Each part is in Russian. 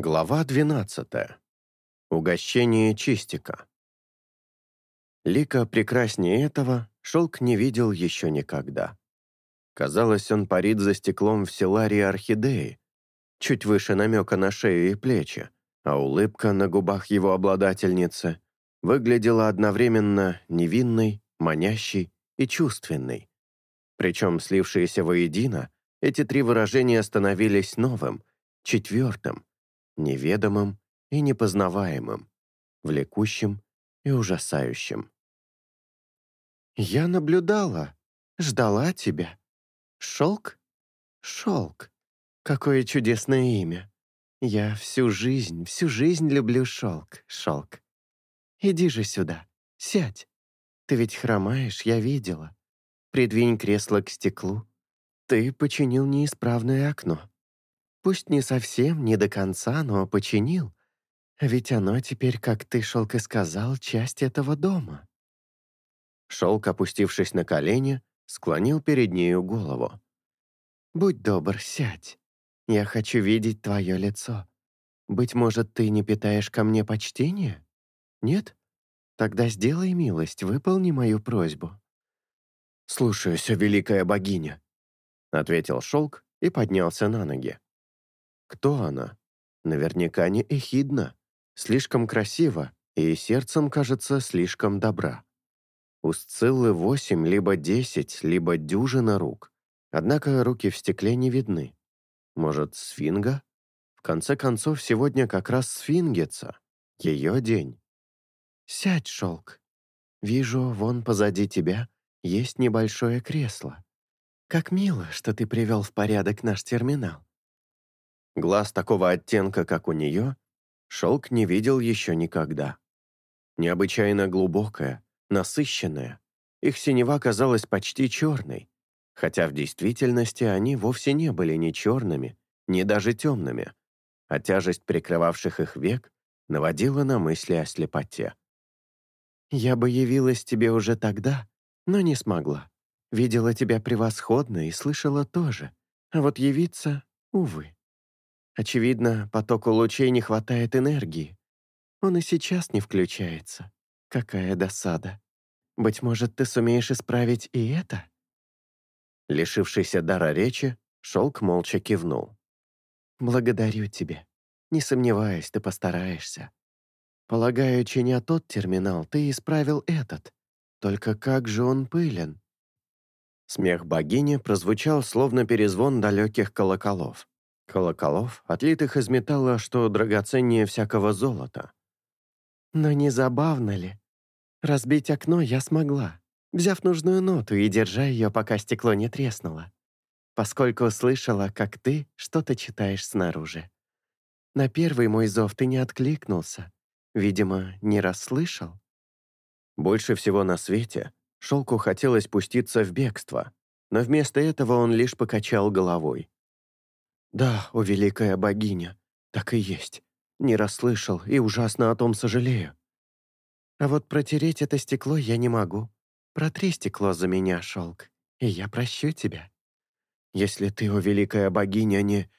Глава 12. Угощение чистика. Лика прекраснее этого шелк не видел еще никогда. Казалось, он парит за стеклом в селарии орхидеи, чуть выше намека на шею и плечи, а улыбка на губах его обладательницы выглядела одновременно невинной, манящей и чувственной. Причем, слившиеся воедино, эти три выражения становились новым, четвертым, неведомым и непознаваемым, влекущим и ужасающим. «Я наблюдала, ждала тебя. Шелк? Шелк. Какое чудесное имя. Я всю жизнь, всю жизнь люблю шелк, шелк. Иди же сюда, сядь. Ты ведь хромаешь, я видела. Придвинь кресло к стеклу. Ты починил неисправное окно. Пусть не совсем, не до конца, но починил. Ведь оно теперь, как ты, Шелк, и сказал, часть этого дома». Шелк, опустившись на колени, склонил перед нею голову. «Будь добр, сядь. Я хочу видеть твое лицо. Быть может, ты не питаешь ко мне почтения? Нет? Тогда сделай милость, выполни мою просьбу». «Слушаюсь, великая богиня», — ответил Шелк и поднялся на ноги. Кто она? Наверняка не Эхидна. Слишком красива и сердцем, кажется, слишком добра. У Сциллы восемь, либо десять, либо дюжина рук. Однако руки в стекле не видны. Может, сфинга? В конце концов, сегодня как раз сфингица. Ее день. «Сядь, шелк. Вижу, вон позади тебя есть небольшое кресло. Как мило, что ты привел в порядок наш терминал. Глаз такого оттенка, как у нее, шелк не видел еще никогда. Необычайно глубокая, насыщенная. Их синева казалась почти черной, хотя в действительности они вовсе не были ни черными, ни даже темными, а тяжесть прикрывавших их век наводила на мысли о слепоте. «Я бы явилась тебе уже тогда, но не смогла. Видела тебя превосходно и слышала тоже, а вот явиться, увы». Очевидно, потоку лучей не хватает энергии. Он и сейчас не включается. Какая досада. Быть может, ты сумеешь исправить и это?» Лишившийся дара речи, Шелк молча кивнул. «Благодарю тебя. Не сомневаюсь, ты постараешься. Полагаю, чиня тот терминал, ты исправил этот. Только как же он пылен?» Смех богини прозвучал, словно перезвон далеких колоколов. Колоколов, отлитых из металла, что драгоценнее всякого золота. Но не забавно ли? Разбить окно я смогла, взяв нужную ноту и держа ее, пока стекло не треснуло, поскольку слышала, как ты что-то читаешь снаружи. На первый мой зов ты не откликнулся, видимо, не расслышал. Больше всего на свете Шелку хотелось пуститься в бегство, но вместо этого он лишь покачал головой. «Да, о великая богиня, так и есть. Не расслышал и ужасно о том сожалею. А вот протереть это стекло я не могу. Протри стекло за меня, шелк, и я прощу тебя. Если ты, о великая богиня, не...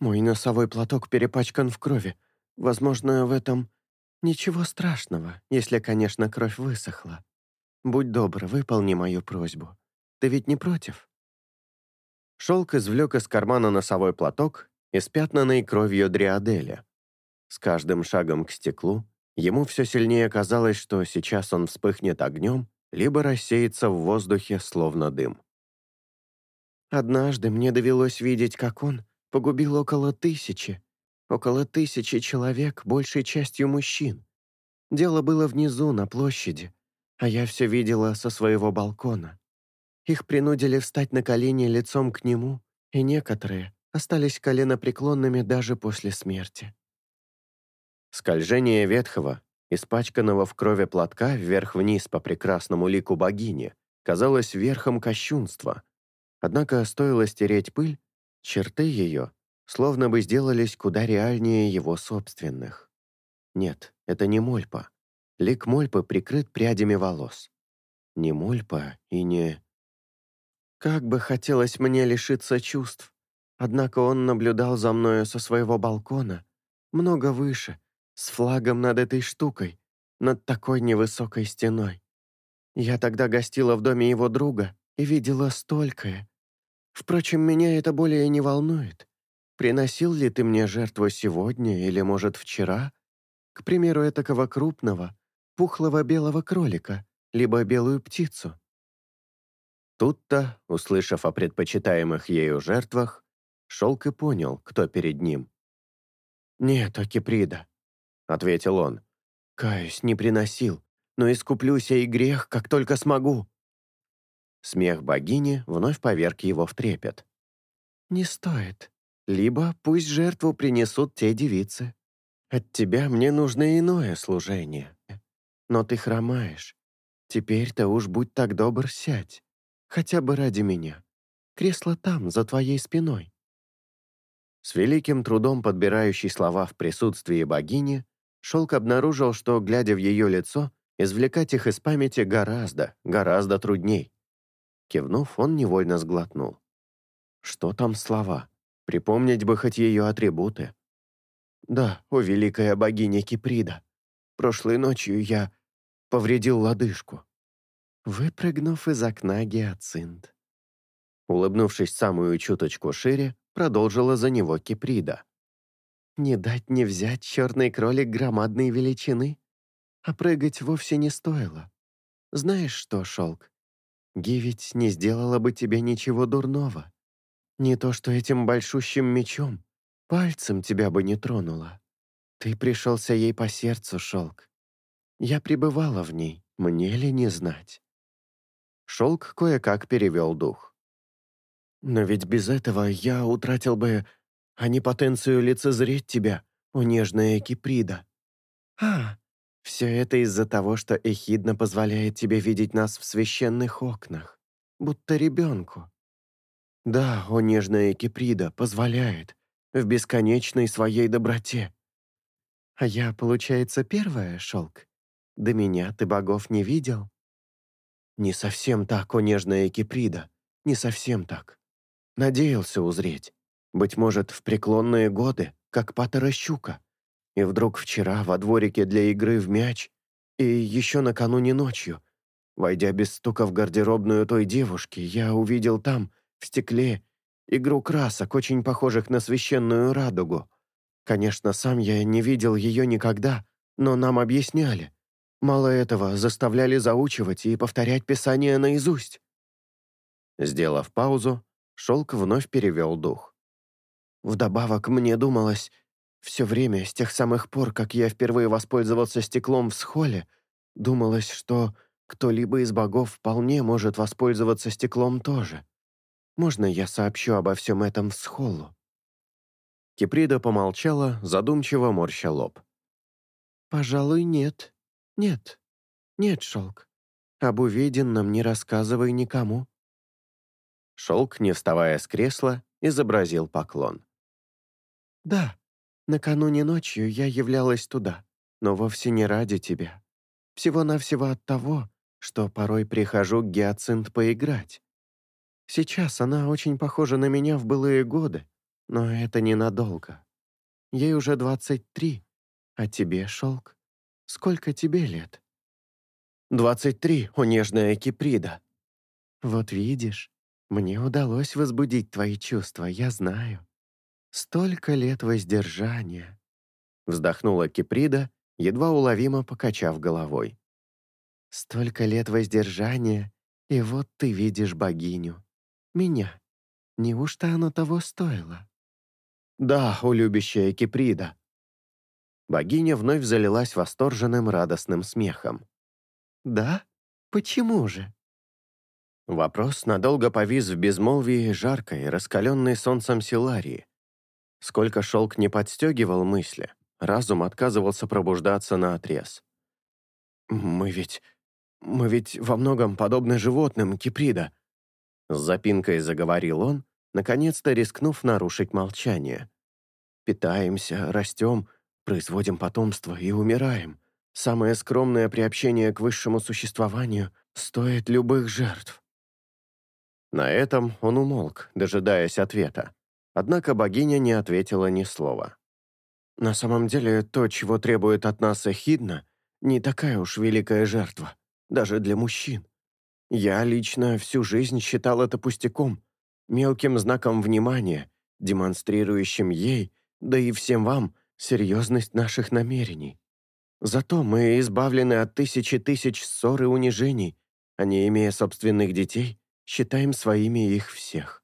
Мой носовой платок перепачкан в крови. Возможно, в этом ничего страшного, если, конечно, кровь высохла. Будь добр, выполни мою просьбу. Ты ведь не против?» Шелк извлек из кармана носовой платок, испятнанный кровью Дриаделя. С каждым шагом к стеклу ему все сильнее казалось, что сейчас он вспыхнет огнем, либо рассеется в воздухе, словно дым. «Однажды мне довелось видеть, как он погубил около тысячи, около тысячи человек, большей частью мужчин. Дело было внизу, на площади, а я все видела со своего балкона. Их принудили встать на колени лицом к нему, и некоторые остались коленопреклонными даже после смерти. Скольжение ветхого, испачканного в крови платка вверх-вниз по прекрасному лику богини, казалось верхом кощунства. Однако стоило стереть пыль, черты ее словно бы сделались куда реальнее его собственных. Нет, это не Мольпа. Лик Мольпы прикрыт прядями волос. Не Мольпа и не... Как бы хотелось мне лишиться чувств. Однако он наблюдал за мною со своего балкона, много выше, с флагом над этой штукой, над такой невысокой стеной. Я тогда гостила в доме его друга и видела столькое. Впрочем, меня это более не волнует. Приносил ли ты мне жертву сегодня или, может, вчера? К примеру, этакого крупного, пухлого белого кролика, либо белую птицу. Тут-то, услышав о предпочитаемых ею жертвах, Шелк и понял, кто перед ним. «Нет, Акиприда», — ответил он. «Каюсь, не приносил, но искуплю сей грех, как только смогу». Смех богини вновь поверг его в трепет. «Не стоит. Либо пусть жертву принесут те девицы. От тебя мне нужно иное служение. Но ты хромаешь. Теперь-то уж будь так добр, сядь. Хотя бы ради меня. Кресло там, за твоей спиной». С великим трудом подбирающий слова в присутствии богини, Шелк обнаружил, что, глядя в ее лицо, извлекать их из памяти гораздо, гораздо трудней. Кивнув, он невольно сглотнул. Что там слова? Припомнить бы хоть ее атрибуты. «Да, о великая богиня Киприда, прошлой ночью я повредил лодыжку, выпрыгнув из окна гиацинт». Улыбнувшись самую чуточку шире, продолжила за него Киприда. «Не дать не взять черный кролик громадной величины, а прыгать вовсе не стоило. Знаешь что, Шелк, Ги ведь не сделала бы тебе ничего дурного. Не то что этим большущим мечом, пальцем тебя бы не тронула. Ты пришелся ей по сердцу, Шелк. Я пребывала в ней, мне ли не знать?» Шелк кое-как перевел дух. «Но ведь без этого я утратил бы, а не потенцию лицезреть тебя, о нежная Киприда. А, все это из-за того, что Эхидна позволяет тебе видеть нас в священных окнах, будто ребенку. Да, о нежная Киприда, позволяет, в бесконечной своей доброте. А я, получается, первая, Шелк? До меня ты богов не видел? Не совсем так, о нежная Киприда, не совсем так. Надеялся узреть. Быть может, в преклонные годы, как Патера Щука. И вдруг вчера во дворике для игры в мяч и еще накануне ночью, войдя без стука в гардеробную той девушки, я увидел там, в стекле, игру красок, очень похожих на священную радугу. Конечно, сам я не видел ее никогда, но нам объясняли. Мало этого, заставляли заучивать и повторять Писание наизусть. Сделав паузу, Шелк вновь перевел дух. Вдобавок, мне думалось, все время, с тех самых пор, как я впервые воспользовался стеклом в схоле, думалось, что кто-либо из богов вполне может воспользоваться стеклом тоже. Можно я сообщу обо всем этом в схолу?» Киприда помолчала, задумчиво морща лоб. «Пожалуй, нет. Нет. Нет, Шелк. Об увиденном не рассказывай никому. Шелк, не вставая с кресла, изобразил поклон. «Да, накануне ночью я являлась туда, но вовсе не ради тебя. Всего-навсего от того, что порой прихожу к Гиацинт поиграть. Сейчас она очень похожа на меня в былые годы, но это ненадолго. Ей уже 23, а тебе, Шелк, сколько тебе лет?» «Двадцать три, о нежная Киприда!» «Вот видишь, мне удалось возбудить твои чувства, я знаю. Столько лет воздержания. Вздохнула Киприда, едва уловимо покачав головой. Столько лет воздержания, и вот ты видишь богиню. Меня. Неужто оно того стоило? Да, о любящая Киприда. Богиня вновь залилась восторженным радостным смехом. «Да? Почему же?» Вопрос надолго повис в безмолвии жаркой, раскаленной солнцем Силарии. Сколько шелк не подстегивал мысли, разум отказывался пробуждаться на отрез. «Мы ведь... мы ведь во многом подобны животным, Киприда», с запинкой заговорил он, наконец-то рискнув нарушить молчание. «Питаемся, растем, производим потомство и умираем. Самое скромное приобщение к высшему существованию стоит любых жертв. На этом он умолк, дожидаясь ответа. Однако богиня не ответила ни слова. На самом деле, то, чего требует от нас Эхидна, не такая уж великая жертва, даже для мужчин. Я лично всю жизнь считал это пустяком, мелким знаком внимания, демонстрирующим ей, да и всем вам, серьезность наших намерений. Зато мы избавлены от тысячи тысяч ссор и унижений, а не имея собственных детей, считаем своими их всех.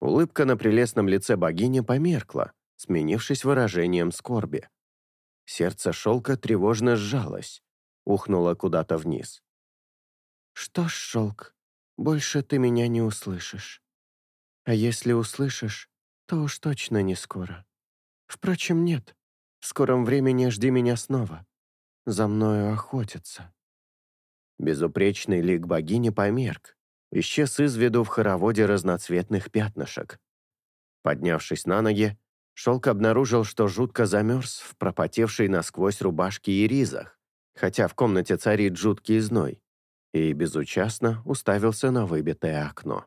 Улыбка на прелестном лице богини померкла, сменившись выражением скорби. Сердце шелка тревожно сжалось, ухнуло куда-то вниз. «Что ж, шелк, больше ты меня не услышишь. А если услышишь, то уж точно не скоро. Впрочем, нет. В скором времени жди меня снова. За мною охотятся». Безупречный лик богини померк, исчез из виду в хороводе разноцветных пятнышек. Поднявшись на ноги, Шелк обнаружил, что жутко замерз в пропотевшей насквозь рубашке и ризах, хотя в комнате царит жуткий зной, и безучастно уставился на выбитое окно.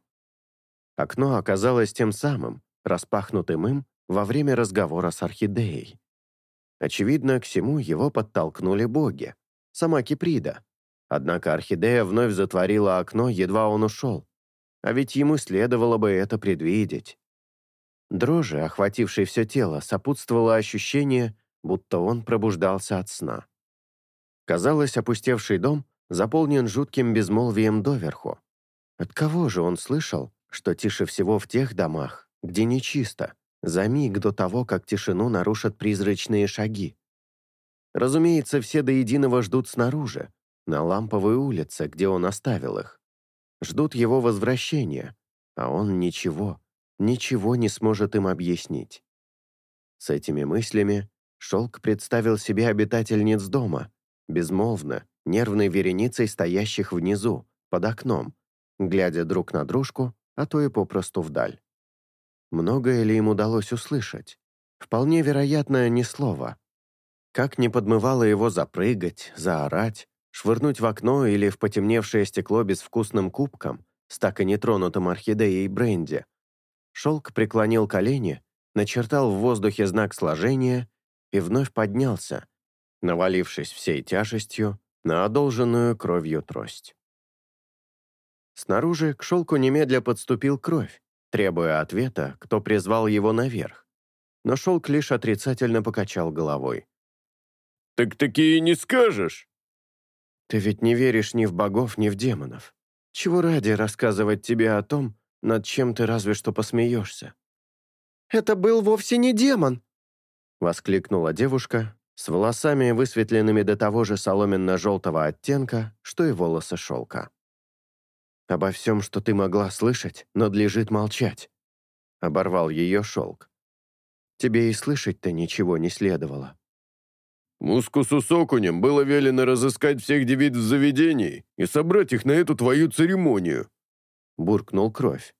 Окно оказалось тем самым, распахнутым им во время разговора с орхидеей. Очевидно, к всему его подтолкнули боги, сама Киприда. Однако орхидея вновь затворила окно, едва он ушел. А ведь ему следовало бы это предвидеть. Дрожи, охватившей все тело, сопутствовало ощущение, будто он пробуждался от сна. Казалось, опустевший дом заполнен жутким безмолвием доверху. От кого же он слышал, что тише всего в тех домах, где нечисто, за миг до того, как тишину нарушат призрачные шаги? Разумеется, все до единого ждут снаружи, на ламповой улице, где он оставил их. Ждут его возвращения, а он ничего, ничего не сможет им объяснить. С этими мыслями Шелк представил себе обитательниц дома, безмолвно, нервной вереницей стоящих внизу, под окном, глядя друг на дружку, а то и попросту вдаль. Многое ли им удалось услышать? Вполне вероятно, ни слова. Как не подмывало его запрыгать, заорать, швырнуть в окно или в потемневшее стекло безвкусным кубком с так и нетронутым орхидеей бренди, Шелк преклонил колени, начертал в воздухе знак сложения и вновь поднялся, навалившись всей тяжестью на одолженную кровью трость. Снаружи к шелку немедля подступил кровь, требуя ответа, кто призвал его наверх. Но шелк лишь отрицательно покачал головой. «Так такие не скажешь!» «Ты ведь не веришь ни в богов, ни в демонов. Чего ради рассказывать тебе о том, над чем ты разве что посмеешься». «Это был вовсе не демон!» — воскликнула девушка с волосами, высветленными до того же соломенно-желтого оттенка, что и волосы шелка. «Обо всем, что ты могла слышать, надлежит молчать», — оборвал ее шелк. «Тебе и слышать-то ничего не следовало». «Мускусу с окунем было велено разыскать всех девиц в заведении и собрать их на эту твою церемонию», — буркнул Кровь.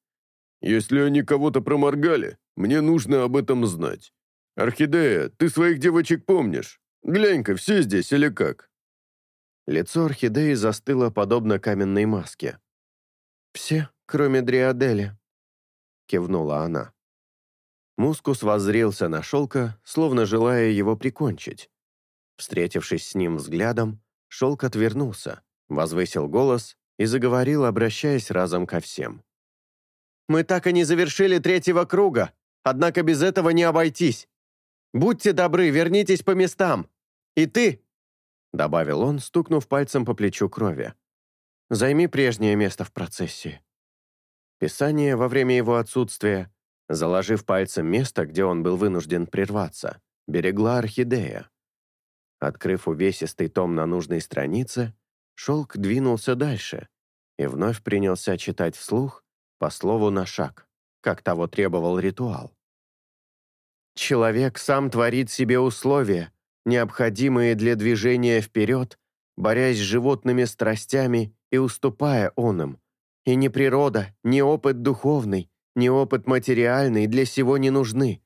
«Если они кого-то проморгали, мне нужно об этом знать. Орхидея, ты своих девочек помнишь? Глянь-ка, все здесь или как?» Лицо орхидеи застыло подобно каменной маске. «Все, кроме Дриадели», — кивнула она. Мускус воззрелся на шелка, словно желая его прикончить. Встретившись с ним взглядом, шелк отвернулся, возвысил голос и заговорил, обращаясь разом ко всем. «Мы так и не завершили третьего круга, однако без этого не обойтись. Будьте добры, вернитесь по местам. И ты!» добавил он, стукнув пальцем по плечу крови. «Займи прежнее место в процессии». Писание во время его отсутствия, заложив пальцем место, где он был вынужден прерваться, берегла орхидея. Открыв увесистый том на нужной странице, Шелк двинулся дальше и вновь принялся читать вслух по слову на шаг, как того требовал ритуал. «Человек сам творит себе условия, необходимые для движения вперед, борясь с животными страстями и уступая он им. И ни природа, ни опыт духовный, ни опыт материальный для сего не нужны.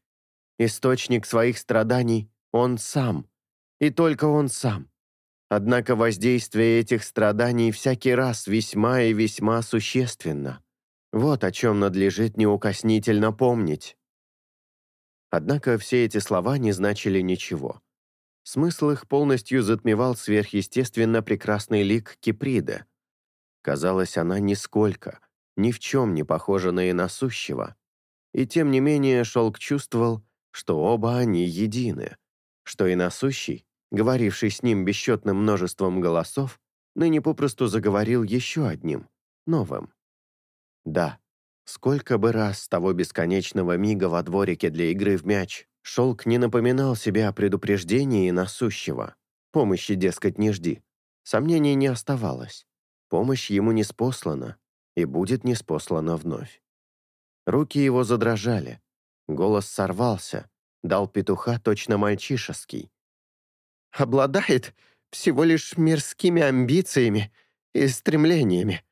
Источник своих страданий — он сам, и только он сам. Однако воздействие этих страданий всякий раз весьма и весьма существенно. Вот о чем надлежит неукоснительно помнить. Однако все эти слова не значили ничего. Смысл их полностью затмевал сверхъестественно прекрасный лик Киприда. Казалось, она нисколько, ни в чем не похожа на иносущего. И тем не менее Шелк чувствовал, что оба они едины, что иносущий, говоривший с ним бесчетным множеством голосов, ныне попросту заговорил еще одним, новым. Да, сколько бы раз с того бесконечного мига во дворике для игры в мяч Шелк не напоминал себе о предупреждении насущего. Помощи, дескать, не жди. Сомнений не оставалось. Помощь ему не спослана и будет не спослана вновь. Руки его задрожали, голос сорвался, дал петуха точно мальчишеский. «Обладает всего лишь мирскими амбициями и стремлениями».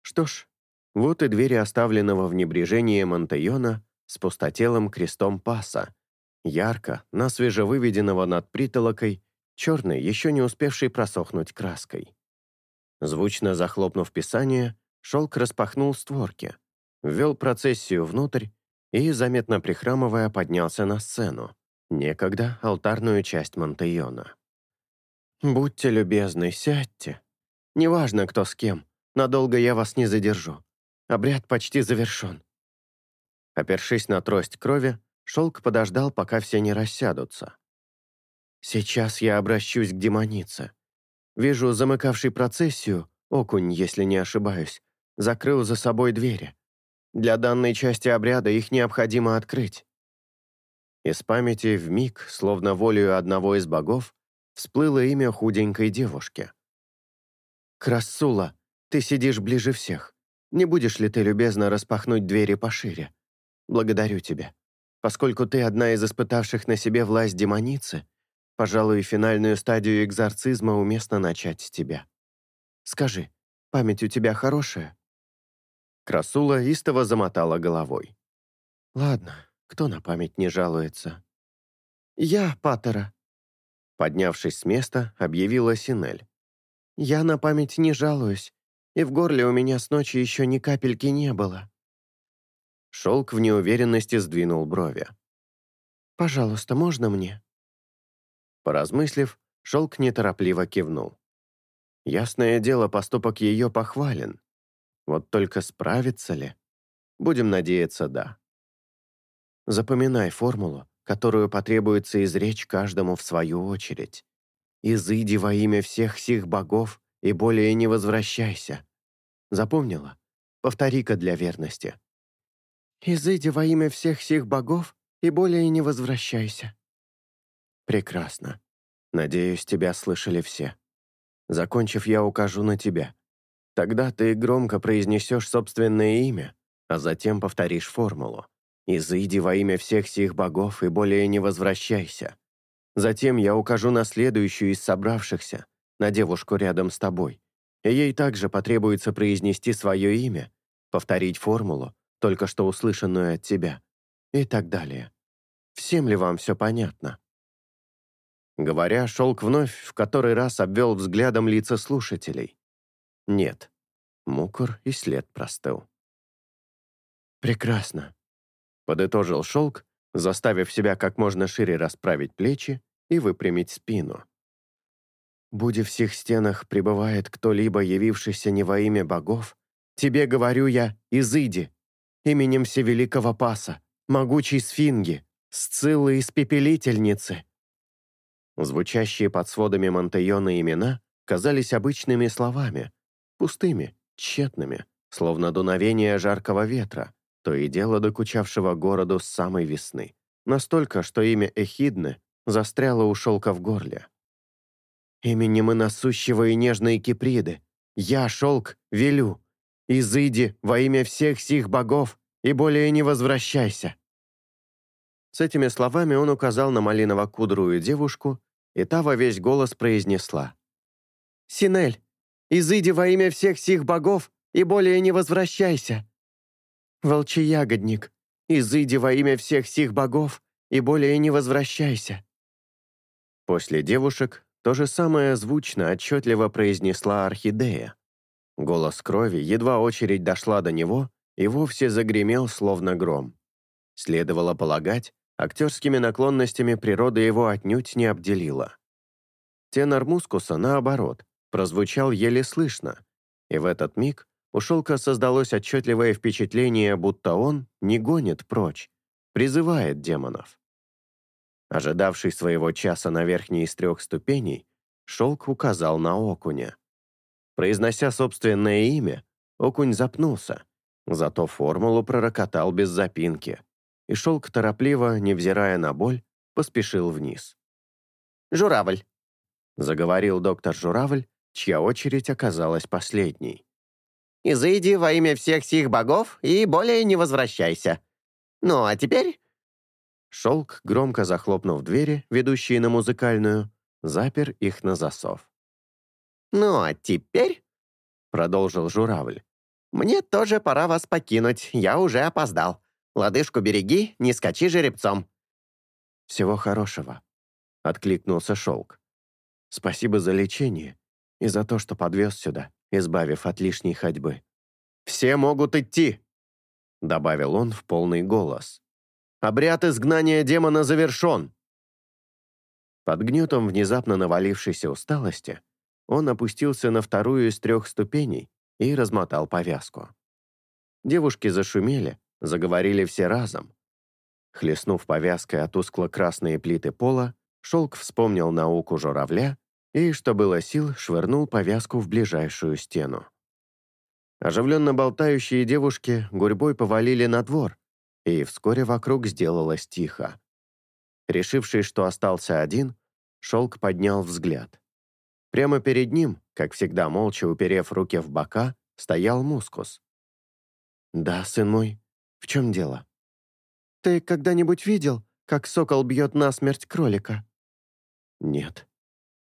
Что ж, вот и двери оставленного в небрежении Монтайона с пустотелым крестом паса, ярко, на свежевыведенного над притолокой, черной, еще не успевшей просохнуть краской. Звучно захлопнув писание, шелк распахнул створки, ввел процессию внутрь и, заметно прихрамывая, поднялся на сцену, некогда алтарную часть Монтейона. «Будьте любезны, сядьте. Неважно, кто с кем, надолго я вас не задержу. Обряд почти завершен». Опершись на трость крови, шелк подождал, пока все не рассядутся. «Сейчас я обращусь к демонице. Вижу, замыкавший процессию, окунь, если не ошибаюсь, закрыл за собой двери. Для данной части обряда их необходимо открыть. Из памяти в миг, словно волею одного из богов, всплыло имя худенькой девушки. «Красула, ты сидишь ближе всех. Не будешь ли ты любезно распахнуть двери пошире? Благодарю тебя. Поскольку ты одна из испытавших на себе власть демоницы, Пожалуй, финальную стадию экзорцизма уместно начать с тебя. Скажи, память у тебя хорошая?» Красула истово замотала головой. «Ладно, кто на память не жалуется?» «Я, Паттера», — поднявшись с места, объявила Синель. «Я на память не жалуюсь, и в горле у меня с ночи еще ни капельки не было». Шелк в неуверенности сдвинул брови. «Пожалуйста, можно мне?» Поразмыслив, Шелк неторопливо кивнул. Ясное дело, поступок ее похвален. Вот только справится ли? Будем надеяться, да. Запоминай формулу, которую потребуется изречь каждому в свою очередь. «Изыди во имя всех сих богов и более не возвращайся». Запомнила? Повтори-ка для верности. «Изыди во имя всех сих богов и более не возвращайся». «Прекрасно. Надеюсь, тебя слышали все. Закончив, я укажу на тебя. Тогда ты громко произнесешь собственное имя, а затем повторишь формулу. «Изыди во имя всех сих богов и более не возвращайся». Затем я укажу на следующую из собравшихся, на девушку рядом с тобой. И ей также потребуется произнести свое имя, повторить формулу, только что услышанную от тебя, и так далее. Всем ли вам все понятно? Говоря, шелк вновь в который раз обвел взглядом лица слушателей. Нет, мукор и след простыл. «Прекрасно», — подытожил шелк, заставив себя как можно шире расправить плечи и выпрямить спину. «Будь в всех стенах пребывает кто-либо, явившийся не во имя богов, тебе говорю я, изыди, именем Всевеликого Паса, могучей сфинги, сциллы испепелительницы, Звучащие под сводами Монтейона имена казались обычными словами, пустыми, тщетными, словно дуновение жаркого ветра, то и дело докучавшего городу с самой весны. Настолько, что имя Эхидны застряло у шелка в горле. «Именем и насущего и нежной Киприды, я, шелк, велю, изыди во имя всех сих богов и более не возвращайся». С этими словами он указал на малиново-кудрую девушку, и та во весь голос произнесла. «Синель, изыди во имя всех сих богов и более не возвращайся. Волчий-ягодник, изыди во имя всех сих богов и более не возвращайся». После девушек то же самое звучно, отчетливо произнесла Орхидея. Голос крови, едва очередь дошла до него, и вовсе загремел, словно гром. Следовало полагать, актерскими наклонностями природа его отнюдь не обделила. Тенор мускуса, наоборот, прозвучал еле слышно, и в этот миг у Шелка создалось отчетливое впечатление, будто он не гонит прочь, призывает демонов. Ожидавший своего часа на верхней из трех ступеней, Шелк указал на окуня. Произнося собственное имя, окунь запнулся, зато формулу пророкотал без запинки, и Шелк торопливо, невзирая на боль, поспешил вниз. «Журавль», — заговорил доктор Журавль, чья очередь оказалась последней. «Изыди во имя всех сих богов и более не возвращайся. Ну, а теперь...» Шелк, громко захлопнув двери, ведущие на музыкальную, запер их на засов. «Ну, а теперь...» — продолжил журавль. «Мне тоже пора вас покинуть, я уже опоздал. Лодыжку береги, не скачи жеребцом». «Всего хорошего», — откликнулся Шелк. «Спасибо за лечение и за то, что подвез сюда, избавив от лишней ходьбы. «Все могут идти!» — добавил он в полный голос. «Обряд изгнания демона завершен!» Под гнетом внезапно навалившейся усталости он опустился на вторую из трех ступеней и размотал повязку. Девушки зашумели, заговорили все разом. Хлестнув повязкой от тускло-красные плиты пола, Шелк вспомнил науку журавля и, что было сил, швырнул повязку в ближайшую стену. Оживленно болтающие девушки гурьбой повалили на двор, и вскоре вокруг сделалось тихо. Решивший, что остался один, Шелк поднял взгляд. Прямо перед ним, как всегда молча уперев руки в бока, стоял мускус. «Да, сын мой, в чем дело?» «Ты когда-нибудь видел, как сокол бьет насмерть кролика?» «Нет»,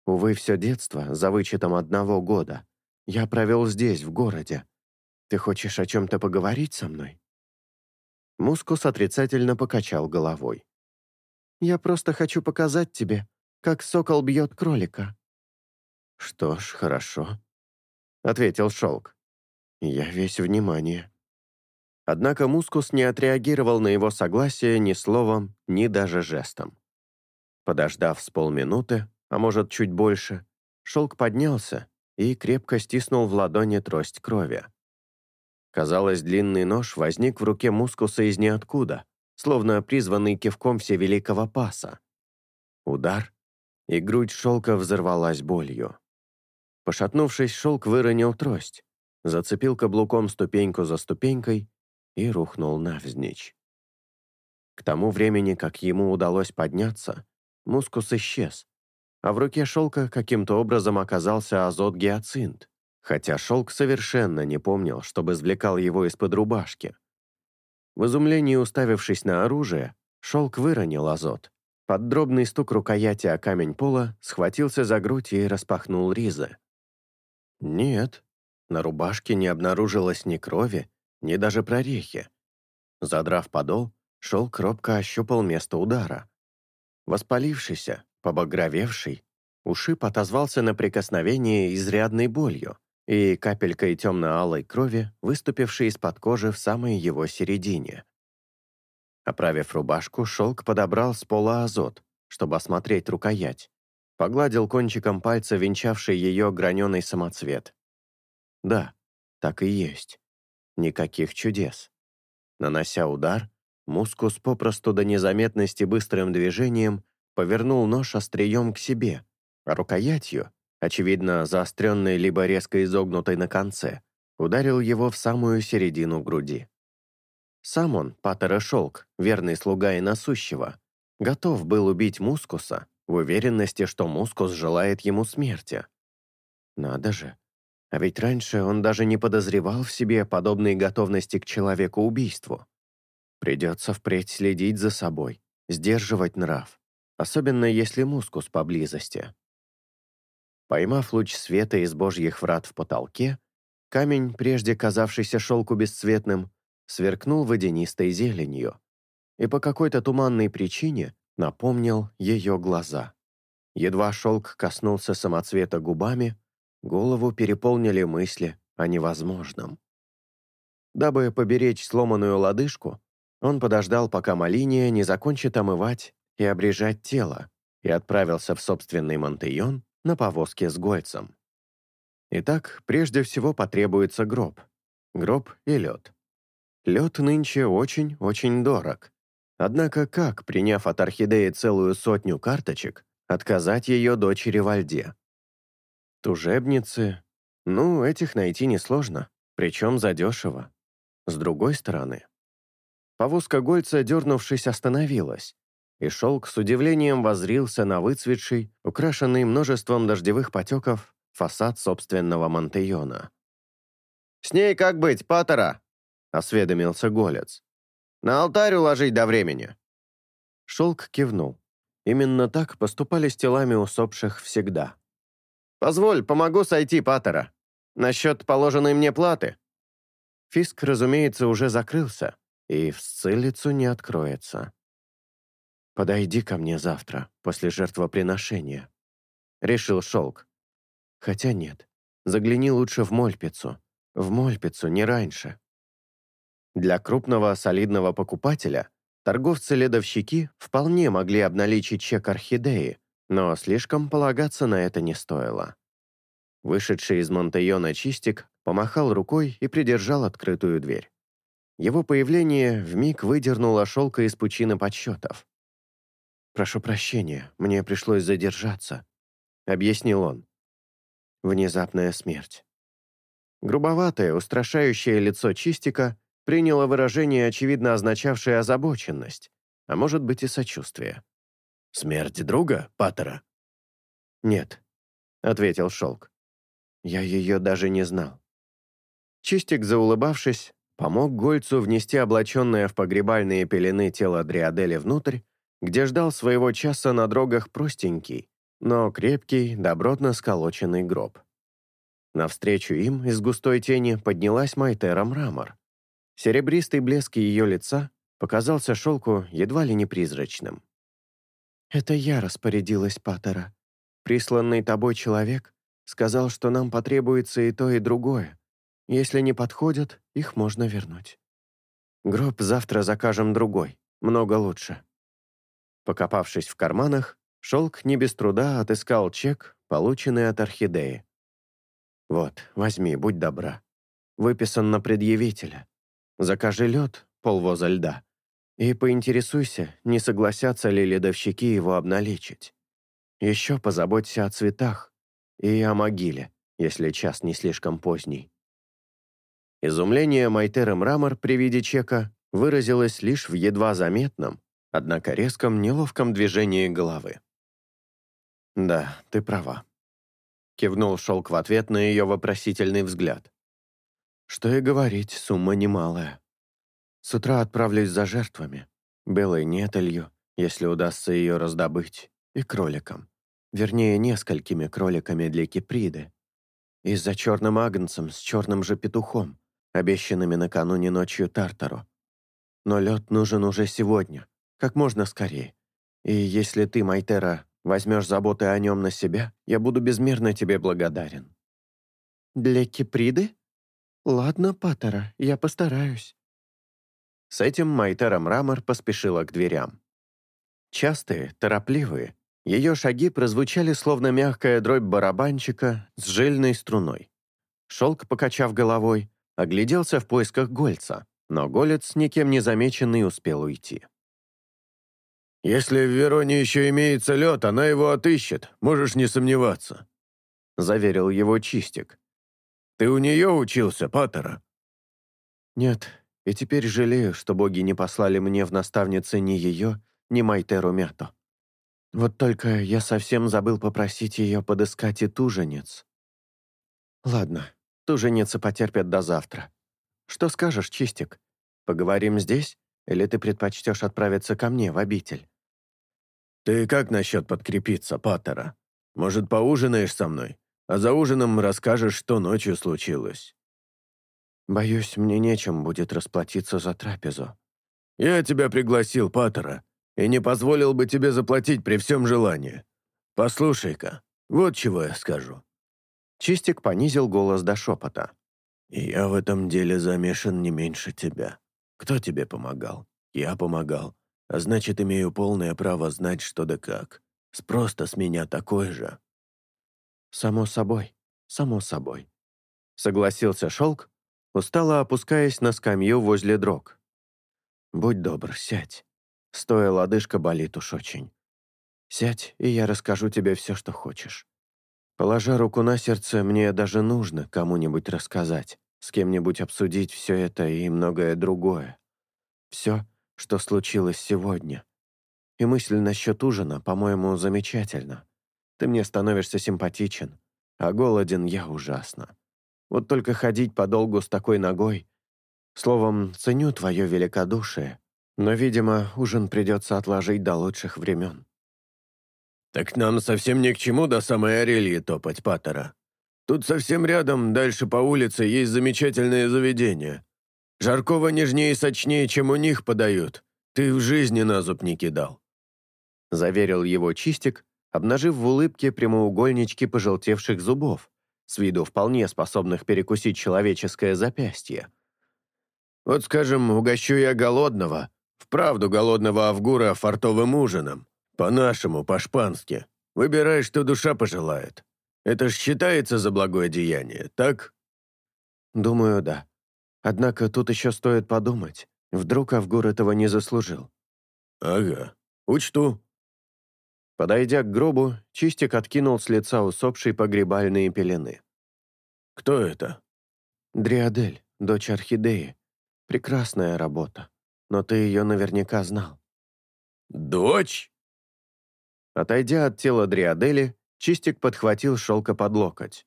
Увы, все детство, за вычетом одного года, я провел здесь, в городе. Ты хочешь о чем-то поговорить со мной?» Мускус отрицательно покачал головой. «Я просто хочу показать тебе, как сокол бьет кролика». «Что ж, хорошо», — ответил Шелк. «Я весь внимание». Однако Мускус не отреагировал на его согласие ни словом, ни даже жестом. Подождав с полминуты, а может, чуть больше, шелк поднялся и крепко стиснул в ладони трость крови. Казалось, длинный нож возник в руке мускуса из ниоткуда, словно призванный кивком всевеликого паса. Удар, и грудь шелка взорвалась болью. Пошатнувшись, шелк выронил трость, зацепил каблуком ступеньку за ступенькой и рухнул навзничь. К тому времени, как ему удалось подняться, мускус исчез, а в руке шелка каким-то образом оказался азот-гиацинт, хотя шелк совершенно не помнил, чтобы извлекал его из-под рубашки. В изумлении уставившись на оружие, шелк выронил азот. Под дробный стук рукояти о камень пола схватился за грудь и распахнул ризы. Нет, на рубашке не обнаружилось ни крови, ни даже прорехи. Задрав подол, шелк робко ощупал место удара. Воспалившийся, Побагровевший, Ушиб отозвался на прикосновение изрядной болью и капелькой темно-алой крови, выступившей из-под кожи в самой его середине. Оправив рубашку, шелк подобрал с пола азот, чтобы осмотреть рукоять. Погладил кончиком пальца венчавший ее граненый самоцвет. Да, так и есть. Никаких чудес. Нанося удар, мускус попросту до незаметности быстрым движением повернул нож острием к себе, а рукоятью, очевидно заостренной либо резко изогнутой на конце, ударил его в самую середину груди. Сам он, Паттера Шелк, верный слуга и насущего, готов был убить Мускуса в уверенности, что Мускус желает ему смерти. Надо же, а ведь раньше он даже не подозревал в себе подобной готовности к человеку-убийству. Придется впредь следить за собой, сдерживать нрав особенно если мускус поблизости. Поймав луч света из божьих врат в потолке, камень, прежде казавшийся шелку бесцветным, сверкнул водянистой зеленью и по какой-то туманной причине напомнил ее глаза. Едва шелк коснулся самоцвета губами, голову переполнили мысли о невозможном. Дабы поберечь сломанную лодыжку, Он подождал, пока Малиния не закончит омывать и обрежать тело, и отправился в собственный Монтейон на повозке с Гольцем. Итак, прежде всего потребуется гроб. Гроб и лед. Лед нынче очень-очень дорог. Однако как, приняв от орхидеи целую сотню карточек, отказать ее дочери Вальде? Тужебницы. Ну, этих найти несложно, причем задешево. С другой стороны. Повозка Гольца, дернувшись, остановилась, и шелк с удивлением возрился на выцветший, украшенный множеством дождевых потеков, фасад собственного Монтейона. «С ней как быть, Паттера?» — осведомился Голец. «На алтарь уложить до времени». Шелк кивнул. Именно так поступали с телами усопших всегда. «Позволь, помогу сойти Паттера. Насчет положенной мне платы». Фиск, разумеется, уже закрылся, и в сцилицу не откроется. «Подойди ко мне завтра, после жертвоприношения», — решил Шелк. «Хотя нет, загляни лучше в Мольпицу. В Мольпицу, не раньше». Для крупного солидного покупателя торговцы-ледовщики вполне могли обналичить чек орхидеи, но слишком полагаться на это не стоило. Вышедший из Монтейона чистик помахал рукой и придержал открытую дверь. Его появление вмиг выдернуло шелка из пучины подсчетов. «Прошу прощения, мне пришлось задержаться», — объяснил он. Внезапная смерть. Грубоватое, устрашающее лицо Чистика приняло выражение, очевидно означавшее озабоченность, а может быть и сочувствие. «Смерть друга, Паттера?» «Нет», — ответил Шелк. «Я ее даже не знал». Чистик, заулыбавшись, помог Гольцу внести облаченное в погребальные пелены тело Дриадели внутрь где ждал своего часа на дрогах простенький, но крепкий, добротно сколоченный гроб. Навстречу им из густой тени поднялась Майтера Мрамор. Серебристый блеск ее лица показался шелку едва ли не призрачным. «Это я распорядилась, Паттера. Присланный тобой человек сказал, что нам потребуется и то, и другое. Если не подходят, их можно вернуть. Гроб завтра закажем другой, много лучше». Покопавшись в карманах, Шелк не без труда отыскал чек, полученный от орхидеи. «Вот, возьми, будь добра. Выписан на предъявителя. Закажи лед, полвоза льда, и поинтересуйся, не согласятся ли ледовщики его обналичить. Еще позаботься о цветах и о могиле, если час не слишком поздний». Изумление Майтера Мрамор при виде чека выразилось лишь в едва заметном, однако резком, неловком движении головы. «Да, ты права», — кивнул Шелк в ответ на ее вопросительный взгляд. «Что и говорить, сумма немалая. С утра отправлюсь за жертвами, белой нетелью, если удастся ее раздобыть, и кроликом. Вернее, несколькими кроликами для Киприды. И за черным агнцем с черным же петухом, обещанными накануне ночью Тартару. Но лед нужен уже сегодня, как можно скорее. И если ты, Майтера, возьмешь заботы о нем на себя, я буду безмерно тебе благодарен». «Для Киприды? Ладно, Паттера, я постараюсь». С этим Майтера Мрамор поспешила к дверям. Частые, торопливые, ее шаги прозвучали словно мягкая дробь барабанчика с жильной струной. Шелк, покачав головой, огляделся в поисках Гольца, но Голец, никем не замеченный, успел уйти. «Если в Вероне еще имеется лед, она его отыщет, можешь не сомневаться», — заверил его Чистик. «Ты у нее учился, Паттера?» «Нет, и теперь жалею, что боги не послали мне в наставнице ни ее, ни Майтеру Мято. Вот только я совсем забыл попросить ее подыскать и туженец. Ладно, туженицы потерпят до завтра. Что скажешь, Чистик? Поговорим здесь, или ты предпочтешь отправиться ко мне в обитель?» «Ты как насчет подкрепиться, Паттера? Может, поужинаешь со мной, а за ужином расскажешь, что ночью случилось?» «Боюсь, мне нечем будет расплатиться за трапезу». «Я тебя пригласил, Паттера, и не позволил бы тебе заплатить при всем желании. Послушай-ка, вот чего я скажу». Чистик понизил голос до шепота. «Я в этом деле замешан не меньше тебя. Кто тебе помогал? Я помогал, а значит, имею полное право знать, что да как. Спрос-то с меня такой же». «Само собой, само собой», — согласился Шелк, устало опускаясь на скамью возле дрог. «Будь добр, сядь. Стоя лодыжка болит уж очень. Сядь, и я расскажу тебе все, что хочешь. Положа руку на сердце, мне даже нужно кому-нибудь рассказать, с кем-нибудь обсудить все это и многое другое. Все, что случилось сегодня. И мысль насчет ужина, по-моему, замечательна. Ты мне становишься симпатичен, а голоден я ужасно. Вот только ходить подолгу с такой ногой... Словом, ценю твое великодушие, но, видимо, ужин придется отложить до лучших времен. «Так нам совсем ни к чему до самой Орельи топать, Паттера. Тут совсем рядом, дальше по улице, есть замечательное заведение. Жаркого нежнее и сочнее, чем у них подают. Ты в жизни на зуб не кидал». Заверил его Чистик, обнажив в улыбке прямоугольнички пожелтевших зубов, с виду вполне способных перекусить человеческое запястье. «Вот, скажем, угощу я голодного, вправду голодного Авгура фартовым ужином, по-нашему, по-шпански. Выбирай, что душа пожелает. Это ж считается за благое деяние, так?» «Думаю, да. Однако тут еще стоит подумать. Вдруг Авгур этого не заслужил?» «Ага. Учту». Подойдя к гробу, Чистик откинул с лица усопшей погребальные пелены. «Кто это?» «Дриадель, дочь Орхидеи. Прекрасная работа. Но ты ее наверняка знал». «Дочь?» Отойдя от тела Дриадели, Чистик подхватил шелка под локоть.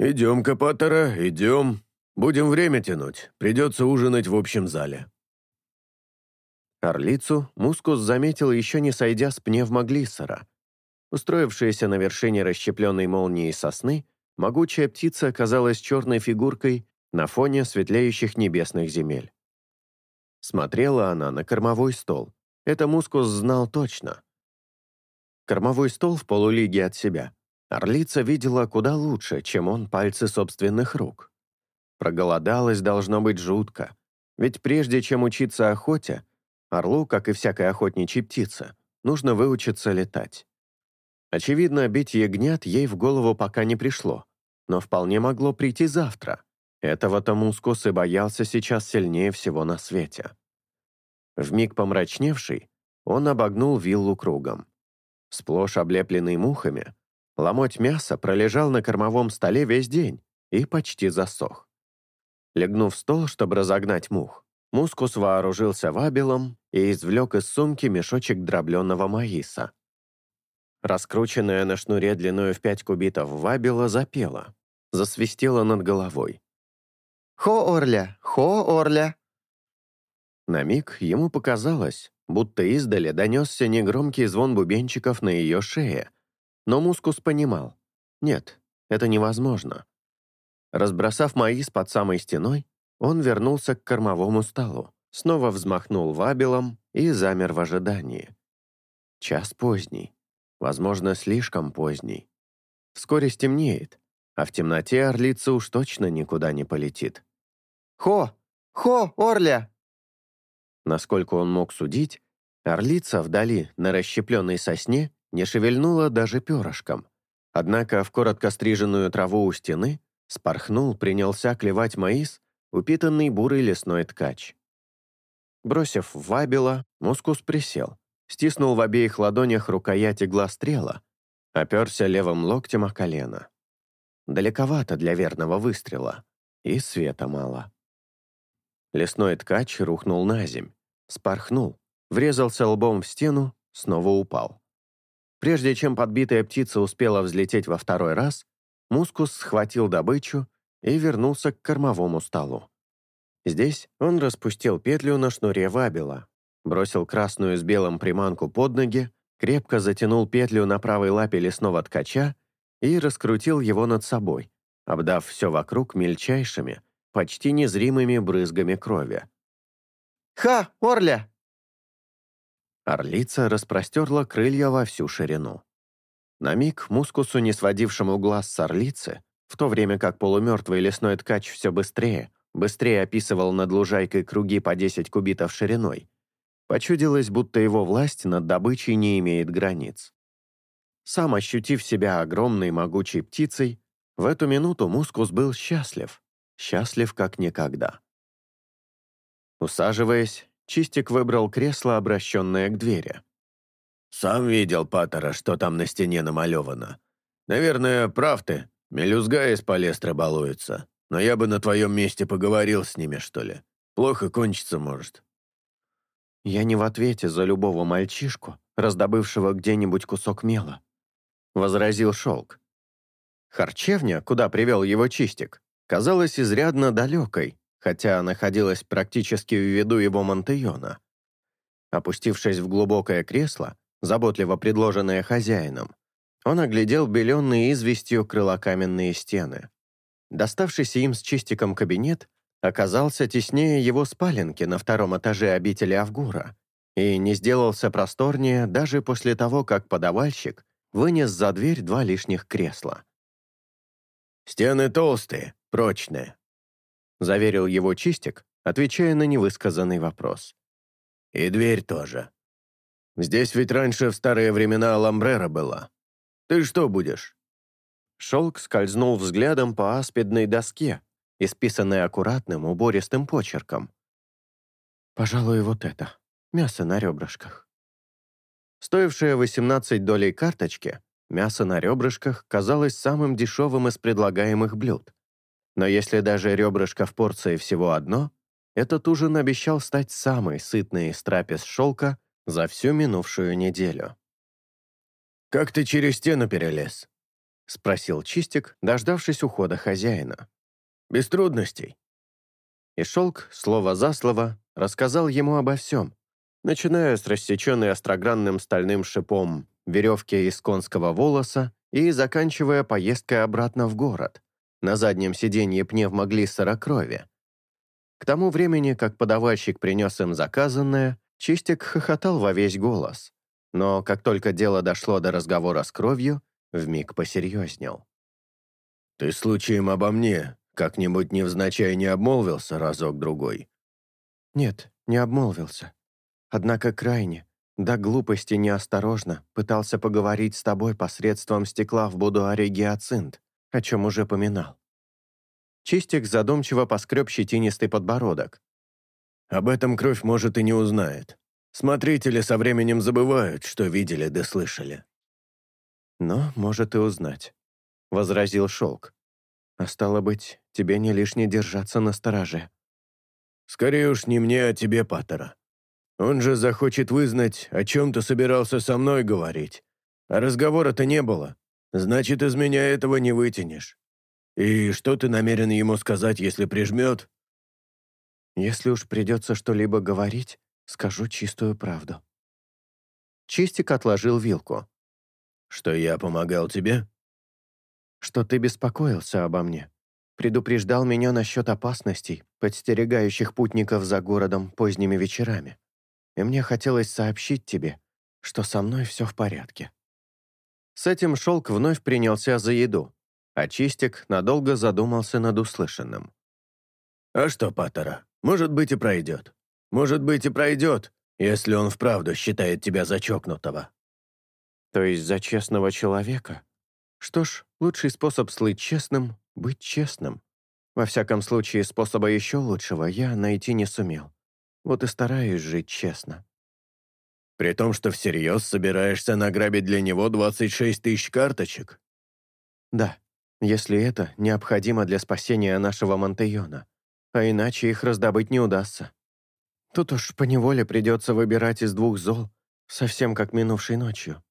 «Идем, Капатора, идем. Будем время тянуть. Придется ужинать в общем зале». Орлицу Мускус заметил, еще не сойдя с пневмоглиссера. Устроившаяся на вершине расщепленной молнии сосны, могучая птица оказалась черной фигуркой на фоне светлеющих небесных земель. Смотрела она на кормовой стол. Это Мускус знал точно. Кормовой стол в полулиге от себя. Орлица видела куда лучше, чем он пальцы собственных рук. Проголодалась должно быть жутко. Ведь прежде чем учиться охоте, Орлу, как и всякой охотничьей птице, нужно выучиться летать. Очевидно, бить ягнят ей в голову пока не пришло, но вполне могло прийти завтра. Этого-то Мускус и боялся сейчас сильнее всего на свете. Вмиг помрачневший, он обогнул виллу кругом. Сплошь облепленный мухами, ломоть мяса пролежал на кормовом столе весь день и почти засох. Легнув стол, чтобы разогнать мух, Мускус вооружился вабелом и извлек из сумки мешочек дробленного маиса. Раскрученная на шнуре длиною в пять кубитов вабела запела, засвистела над головой. «Хо, Орля! Хо, Орля!» На миг ему показалось, будто издали донесся негромкий звон бубенчиков на ее шее, но Мускус понимал, нет, это невозможно. Разбросав маис под самой стеной, он вернулся к кормовому столу, снова взмахнул вабелом и замер в ожидании. Час поздний, возможно, слишком поздний. Вскоре стемнеет, а в темноте орлица уж точно никуда не полетит. «Хо! Хо, Орля!» Насколько он мог судить, орлица вдали, на расщепленной сосне, не шевельнула даже перышком. Однако в коротко стриженную траву у стены спорхнул, принялся клевать маис упитанный бурый лесной ткач. Бросив вабила, мускус присел, стиснул в обеих ладонях рукоять игла стрела, оперся левым локтем о колено. Далековато для верного выстрела, и света мало. Лесной ткач рухнул на земь, спорхнул, врезался лбом в стену, снова упал. Прежде чем подбитая птица успела взлететь во второй раз, мускус схватил добычу и вернулся к кормовому столу. Здесь он распустил петлю на шнуре вабела, бросил красную с белым приманку под ноги, крепко затянул петлю на правой лапе лесного ткача и раскрутил его над собой, обдав все вокруг мельчайшими, почти незримыми брызгами крови. «Ха, Орля!» Орлица распростерла крылья во всю ширину. На миг мускусу, не сводившему глаз с орлицы, в то время как полумертвый лесной ткач все быстрее, быстрее описывал над лужайкой круги по 10 кубитов шириной. Почудилось, будто его власть над добычей не имеет границ. Сам ощутив себя огромной могучей птицей, в эту минуту Мускус был счастлив, счастлив как никогда. Усаживаясь, Чистик выбрал кресло, обращенное к двери. «Сам видел, Паттера, что там на стене намалевано. Наверное, прав ты, мелюзга из палестры балуется, но я бы на твоем месте поговорил с ними, что ли. Плохо кончится может». «Я не в ответе за любого мальчишку, раздобывшего где-нибудь кусок мела», — возразил Шелк. Харчевня, куда привел его Чистик, казалась изрядно далекой, хотя находилась практически в виду его Монтеона. Опустившись в глубокое кресло, заботливо предложенное хозяином, он оглядел беленные известью крылокаменные стены. Доставшийся им с Чистиком кабинет оказался теснее его спаленки на втором этаже обители Авгура и не сделался просторнее даже после того, как подавальщик вынес за дверь два лишних кресла. «Стены толстые, прочные», — заверил его Чистик, отвечая на невысказанный вопрос. «И дверь тоже. Здесь ведь раньше в старые времена ламбрера была. Ты что будешь?» Шелк скользнул взглядом по аспидной доске, исписанной аккуратным, убористым почерком. «Пожалуй, вот это. Мясо на ребрышках». Стоившее 18 долей карточки, Мясо на ребрышках казалось самым дешевым из предлагаемых блюд. Но если даже ребрышко в порции всего одно, этот ужин обещал стать самой сытной из трапез шелка за всю минувшую неделю. «Как ты через стену перелез?» — спросил Чистик, дождавшись ухода хозяина. «Без трудностей». И шелк, слово за слово, рассказал ему обо всем, начиная с рассеченной острогранным стальным шипом веревки из конского волоса и заканчивая поездкой обратно в город, на заднем сиденье пневмоглиссера крови. К тому времени, как подавальщик принес им заказанное, Чистик хохотал во весь голос. Но как только дело дошло до разговора с кровью, вмиг посерьезнел. «Ты случаем обо мне как-нибудь невзначай не обмолвился разок-другой?» «Нет, не обмолвился. Однако крайне, до глупости неосторожно пытался поговорить с тобой посредством стекла в будуаре гиацинт, о чем уже поминал. Чистик задумчиво поскреб щетинистый подбородок. «Об этом кровь, может, и не узнает. Смотрители со временем забывают, что видели да слышали». «Но может и узнать», — возразил Шелк. «А стало быть, тебе не лишне держаться на стороже». «Скорее уж не мне, а тебе, Паттера. Он же захочет вызнать, о чем ты собирался со мной говорить. А разговора-то не было. Значит, из меня этого не вытянешь. И что ты намерен ему сказать, если прижмет?» «Если уж придется что-либо говорить, скажу чистую правду». Чистик отложил вилку. «Что я помогал тебе?» «Что ты беспокоился обо мне. Предупреждал меня насчет опасностей, подстерегающих путников за городом поздними вечерами и мне хотелось сообщить тебе, что со мной все в порядке». С этим шелк вновь принялся за еду, а Чистик надолго задумался над услышанным. «А что, Паттера, может быть и пройдет. Может быть и пройдет, если он вправду считает тебя за чокнутого». «То есть за честного человека? Что ж, лучший способ слыть честным — быть честным. Во всяком случае, способа еще лучшего я найти не сумел. Вот и стараюсь жить честно. При том, что всерьез собираешься награбить для него 26 тысяч карточек? Да, если это необходимо для спасения нашего Монтейона, а иначе их раздобыть не удастся. Тут уж поневоле придется выбирать из двух зол, совсем как минувшей ночью.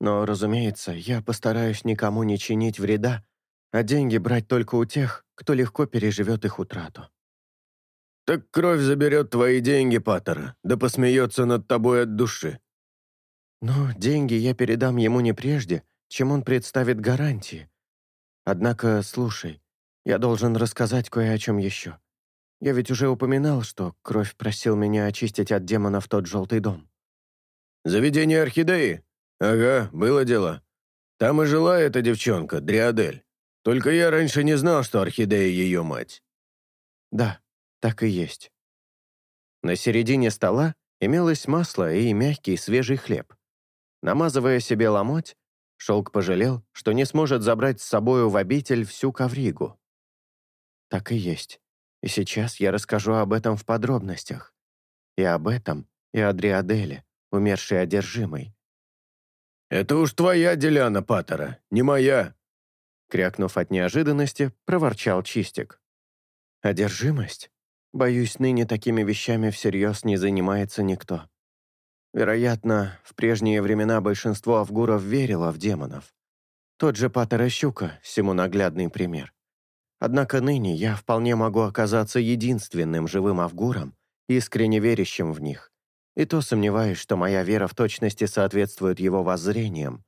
Но, разумеется, я постараюсь никому не чинить вреда, а деньги брать только у тех, кто легко переживет их утрату. «Так кровь заберет твои деньги, Паттера, да посмеется над тобой от души». «Но деньги я передам ему не прежде, чем он представит гарантии. Однако, слушай, я должен рассказать кое о чем еще. Я ведь уже упоминал, что кровь просил меня очистить от демонов тот желтый дом». «Заведение Орхидеи? Ага, было дело. Там и жила эта девчонка, Дриадель. Только я раньше не знал, что Орхидея ее мать». «Да, Так и есть. На середине стола имелось масло и мягкий свежий хлеб. Намазывая себе ломоть, Шелк пожалел, что не сможет забрать с собою в обитель всю ковригу. Так и есть. И сейчас я расскажу об этом в подробностях. И об этом, и о Дриаделе, умершей одержимой. «Это уж твоя Деляна Паттера, не моя!» Крякнув от неожиданности, проворчал Чистик. «Одержимость? Боюсь, ныне такими вещами всерьез не занимается никто. Вероятно, в прежние времена большинство авгуров верило в демонов. Тот же Паттер Щука — всему наглядный пример. Однако ныне я вполне могу оказаться единственным живым авгуром, искренне верящим в них. И то сомневаюсь, что моя вера в точности соответствует его воззрениям,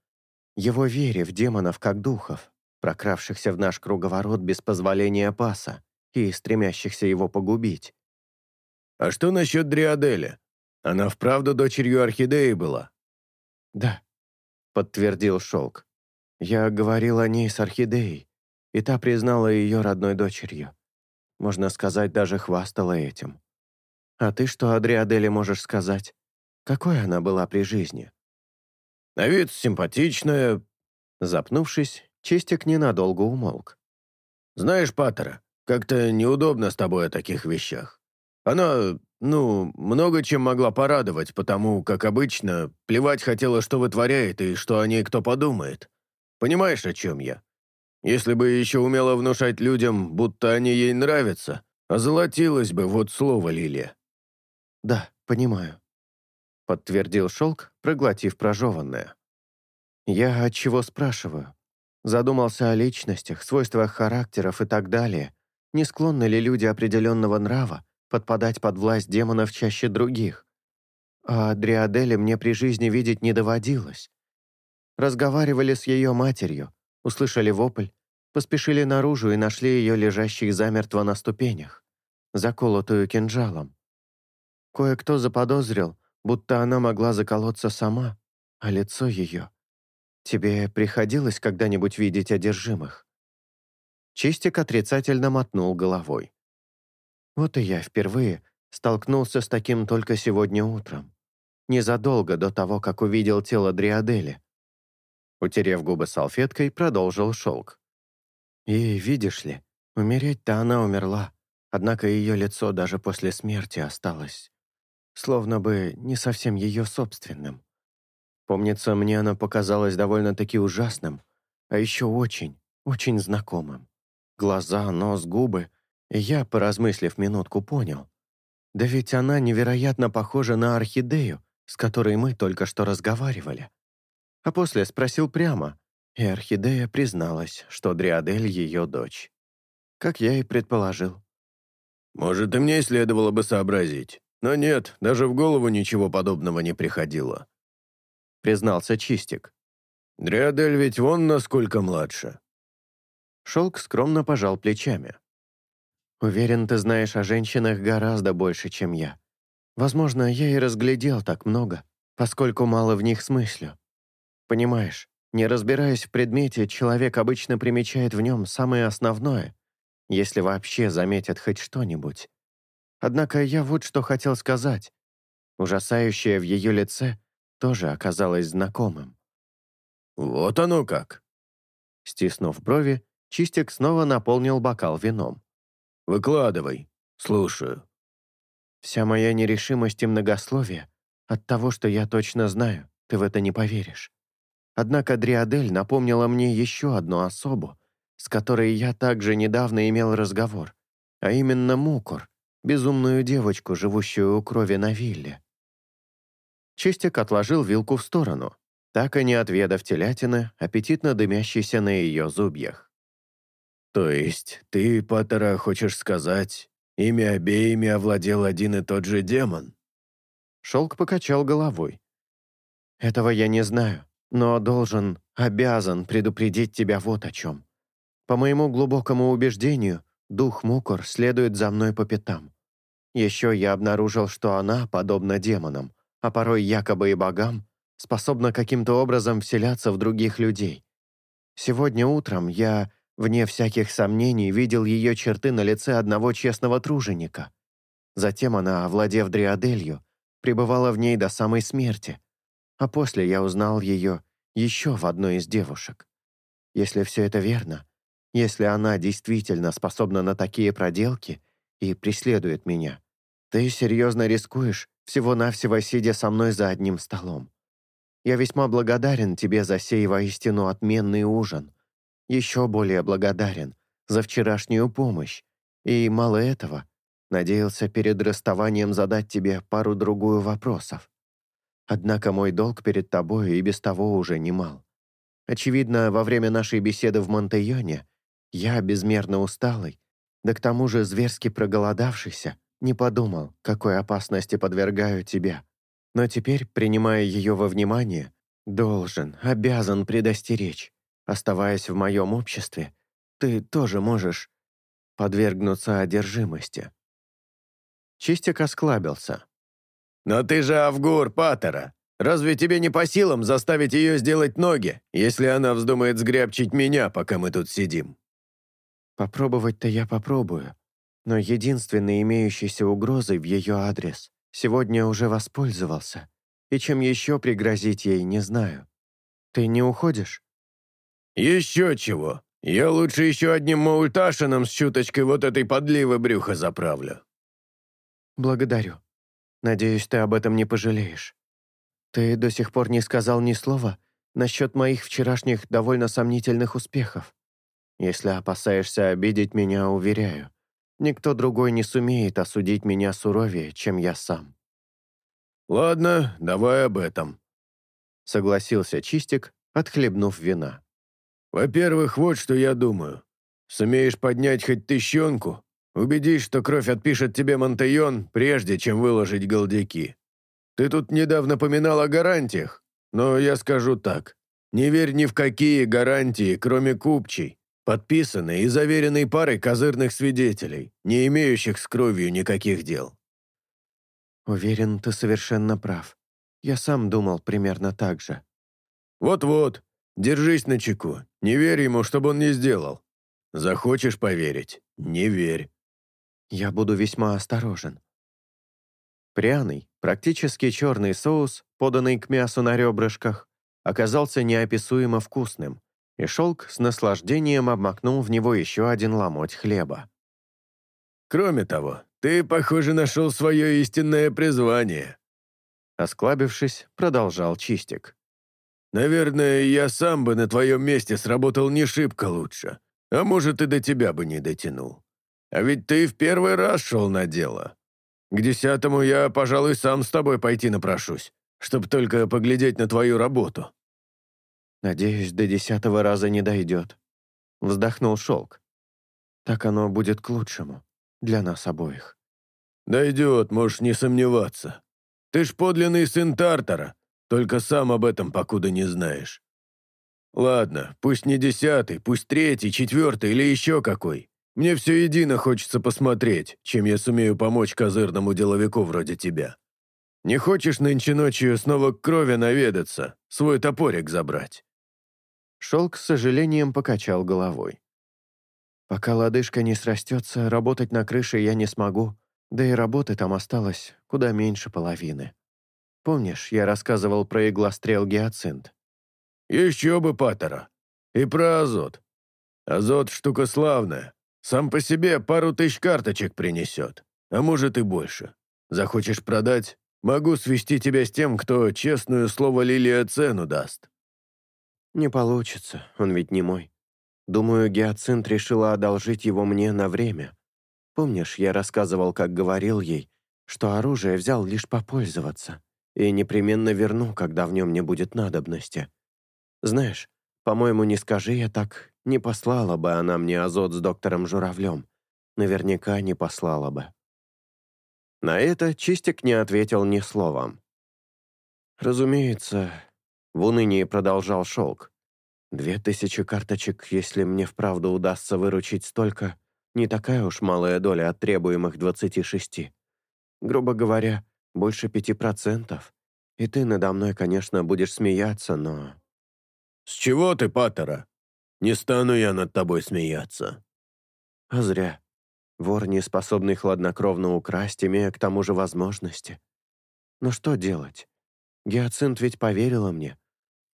его вере в демонов как духов, прокравшихся в наш круговорот без позволения паса и стремящихся его погубить. «А что насчет Дриаделя? Она вправду дочерью Орхидеи была?» «Да», — подтвердил Шелк. «Я говорил о ней с Орхидеей, и та признала ее родной дочерью. Можно сказать, даже хвастала этим. А ты что о Дриаделе можешь сказать? Какой она была при жизни?» «На вид симпатичная...» Запнувшись, Чистик ненадолго умолк. «Знаешь, Паттера, как-то неудобно с тобой о таких вещах. Она, ну, много чем могла порадовать, потому, как обычно, плевать хотела, что вытворяет и что о ней кто подумает. Понимаешь, о чем я? Если бы еще умела внушать людям, будто они ей нравятся, озолотилась бы, вот слово, Лилия». «Да, понимаю», — подтвердил Шелк, проглотив прожеванное. «Я от чего спрашиваю? Задумался о личностях, свойствах характеров и так далее. Не склонны ли люди определенного нрава подпадать под власть демонов чаще других? А Дриадели мне при жизни видеть не доводилось. Разговаривали с ее матерью, услышали вопль, поспешили наружу и нашли ее лежащей замертво на ступенях, заколотую кинжалом. Кое-кто заподозрил, будто она могла заколоться сама, а лицо ее Тебе приходилось когда-нибудь видеть одержимых?» Чистик отрицательно мотнул головой. «Вот и я впервые столкнулся с таким только сегодня утром, незадолго до того, как увидел тело Дриадели». Утерев губы салфеткой, продолжил шелк. «И видишь ли, умереть-то она умерла, однако ее лицо даже после смерти осталось, словно бы не совсем ее собственным. Помнится, мне оно показалось довольно-таки ужасным, а еще очень, очень знакомым. Глаза, нос, губы. И я, поразмыслив минутку, понял. Да ведь она невероятно похожа на орхидею, с которой мы только что разговаривали. А после спросил прямо, и орхидея призналась, что Дриадель — ее дочь. Как я и предположил. «Может, и мне следовало бы сообразить. Но нет, даже в голову ничего подобного не приходило признался Чистик. «Дриадель ведь вон насколько младше». Шелк скромно пожал плечами. «Уверен, ты знаешь о женщинах гораздо больше, чем я. Возможно, я и разглядел так много, поскольку мало в них смыслю. Понимаешь, не разбираясь в предмете, человек обычно примечает в нем самое основное, если вообще заметит хоть что-нибудь. Однако я вот что хотел сказать. Ужасающее в ее лице тоже оказалось знакомым. «Вот оно как!» Стиснув брови, Чистик снова наполнил бокал вином. «Выкладывай. Слушаю». «Вся моя нерешимость и многословие от того, что я точно знаю, ты в это не поверишь. Однако Дриадель напомнила мне еще одну особу, с которой я также недавно имел разговор, а именно Мукур, безумную девочку, живущую у крови на вилле. Чистик отложил вилку в сторону, так и не отведав телятины, аппетитно дымящейся на ее зубьях. «То есть ты, Паттера, хочешь сказать, ими обеими овладел один и тот же демон?» Шелк покачал головой. «Этого я не знаю, но должен, обязан предупредить тебя вот о чем. По моему глубокому убеждению, дух Мукор следует за мной по пятам. Еще я обнаружил, что она, подобно демонам, а порой якобы и богам, способна каким-то образом вселяться в других людей. Сегодня утром я, вне всяких сомнений, видел ее черты на лице одного честного труженика, Затем она, овладев Дриаделью, пребывала в ней до самой смерти, а после я узнал ее еще в одной из девушек. Если все это верно, если она действительно способна на такие проделки и преследует меня, ты серьезно рискуешь, всего-навсего сидя со мной за одним столом. Я весьма благодарен тебе за сей воистину отменный ужин. Еще более благодарен за вчерашнюю помощь. И мало этого, надеялся перед расставанием задать тебе пару-другую вопросов. Однако мой долг перед тобой и без того уже немал. Очевидно, во время нашей беседы в Монтейоне я, безмерно усталый, да к тому же зверски проголодавшийся, не подумал, какой опасности подвергаю тебя. Но теперь, принимая ее во внимание, должен, обязан предостеречь. Оставаясь в моем обществе, ты тоже можешь подвергнуться одержимости». Чистик осклабился. «Но ты же Авгур Паттера. Разве тебе не по силам заставить ее сделать ноги, если она вздумает сгрябчить меня, пока мы тут сидим?» «Попробовать-то я попробую, но единственной имеющейся угрозой в ее адрес сегодня уже воспользовался, и чем еще пригрозить ей, не знаю. Ты не уходишь?» «Еще чего. Я лучше еще одним маульташином с чуточкой вот этой подливы брюха заправлю». «Благодарю. Надеюсь, ты об этом не пожалеешь. Ты до сих пор не сказал ни слова насчет моих вчерашних довольно сомнительных успехов. Если опасаешься обидеть меня, уверяю, никто другой не сумеет осудить меня суровее, чем я сам». «Ладно, давай об этом», — согласился Чистик, отхлебнув вина. «Во-первых, вот что я думаю. Сумеешь поднять хоть тыщенку, убедись, что кровь отпишет тебе Монтейон, прежде чем выложить голдяки. Ты тут недавно поминал о гарантиях, но я скажу так. Не верь ни в какие гарантии, кроме купчей, подписанной и заверенной парой козырных свидетелей, не имеющих с кровью никаких дел. Уверен, ты совершенно прав. Я сам думал примерно так же. Вот-вот, держись на чеку. Не верь ему, чтобы он не сделал. Захочешь поверить, не верь. Я буду весьма осторожен. Пряный, практически черный соус, поданный к мясу на ребрышках, оказался неописуемо вкусным, и шелк с наслаждением обмакнул в него еще один ломоть хлеба. «Кроме того, ты, похоже, нашел свое истинное призвание», Осклабившись, продолжал Чистик. «Наверное, я сам бы на твоем месте сработал не шибко лучше, а может, и до тебя бы не дотянул. А ведь ты в первый раз шел на дело. К десятому я, пожалуй, сам с тобой пойти напрошусь, чтобы только поглядеть на твою работу». «Надеюсь, до десятого раза не дойдет», — вздохнул Шелк. «Так оно будет к лучшему для нас обоих». «Дойдет, можешь не сомневаться. Ты ж подлинный сын Тартара, только сам об этом покуда не знаешь. Ладно, пусть не десятый, пусть третий, четвертый или еще какой. Мне все едино хочется посмотреть, чем я сумею помочь козырному деловику вроде тебя. Не хочешь нынче ночью снова к крови наведаться, свой топорик забрать?» Шелк с сожалением покачал головой. «Пока лодыжка не срастется, работать на крыше я не смогу, да и работы там осталось куда меньше половины. Помнишь, я рассказывал про иглострел гиацинт?» «Еще бы, Паттера. И про азот. Азот — штука славная. Сам по себе пару тысяч карточек принесет, а может и больше. Захочешь продать, могу свести тебя с тем, кто честную слово Лилия цену даст». «Не получится, он ведь не мой. Думаю, Гиацинт решила одолжить его мне на время. Помнишь, я рассказывал, как говорил ей, что оружие взял лишь попользоваться, и непременно верну, когда в нем не будет надобности. Знаешь, по-моему, не скажи я так, не послала бы она мне азот с доктором Журавлем. Наверняка не послала бы. На это Чистик не ответил ни словом. «Разумеется», — в унынии продолжал Шелк. «Две тысячи карточек, если мне вправду удастся выручить столько, не такая уж малая доля от требуемых двадцати шести. Грубо говоря, больше пяти процентов. И ты надо мной, конечно, будешь смеяться, но...» «С чего ты, Паттера? Не стану я над тобой смеяться». «А зря. Вор, не способный хладнокровно украсть, имея к тому же возможности. Но что делать? Гиацинт ведь поверила мне.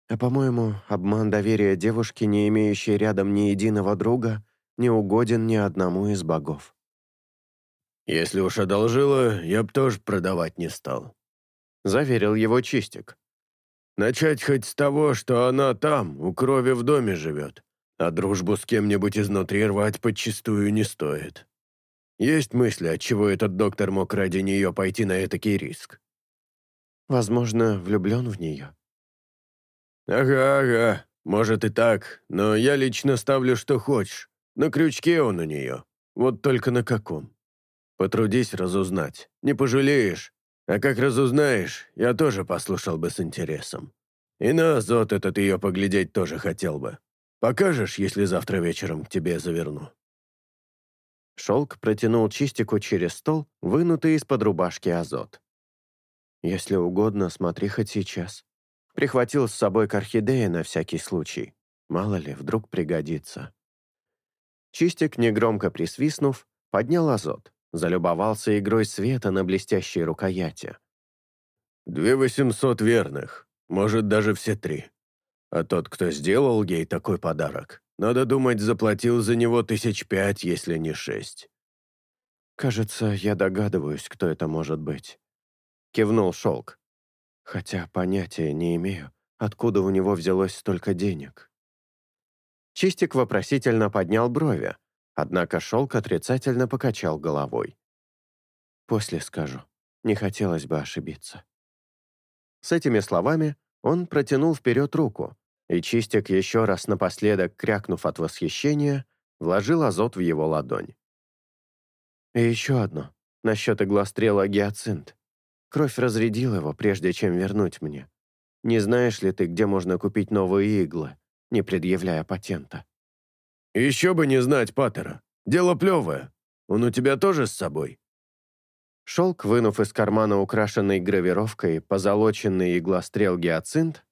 А, по-моему, обман доверия девушки, не имеющей рядом ни единого друга, не угоден ни одному из богов. «Если уж одолжила, я б тоже продавать не стал», — заверил его Чистик. «Начать хоть с того, что она там, у крови в доме живет, а дружбу с кем-нибудь изнутри рвать подчистую не стоит. Есть мысли, отчего этот доктор мог ради нее пойти на этакий риск?» «Возможно, влюблен в нее». «Ага, ага, может и так, но я лично ставлю, что хочешь. На крючке он у нее, вот только на каком». Потрудись разузнать. Не пожалеешь. А как разузнаешь, я тоже послушал бы с интересом. И на азот этот ее поглядеть тоже хотел бы. Покажешь, если завтра вечером к тебе заверну?» Шелк протянул чистику через стол, вынутый из-под рубашки азот. «Если угодно, смотри хоть сейчас». Прихватил с собой к орхидее на всякий случай. Мало ли, вдруг пригодится. Чистик, негромко присвистнув, поднял азот залюбовался игрой света на блестящей рукояти. «Две восемьсот верных, может, даже все три. А тот, кто сделал ей такой подарок, надо думать, заплатил за него тысяч пять, если не шесть». «Кажется, я догадываюсь, кто это может быть», — кивнул Шелк. «Хотя понятия не имею, откуда у него взялось столько денег». Чистик вопросительно поднял брови, Однако шелк отрицательно покачал головой. «После скажу. Не хотелось бы ошибиться». С этими словами он протянул вперед руку, и Чистик, еще раз напоследок крякнув от восхищения, вложил азот в его ладонь. «И еще одно, насчет иглострела гиацинт. Кровь разрядил его, прежде чем вернуть мне. Не знаешь ли ты, где можно купить новые иглы, не предъявляя патента?» «Еще бы не знать Паттера. Дело плевое. Он у тебя тоже с собой?» Шелк, вынув из кармана украшенный гравировкой позолоченный иглострел гиацинт,